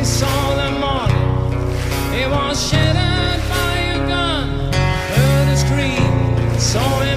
I saw the morning. It was shattered by a gun. Heard a scream, saw it.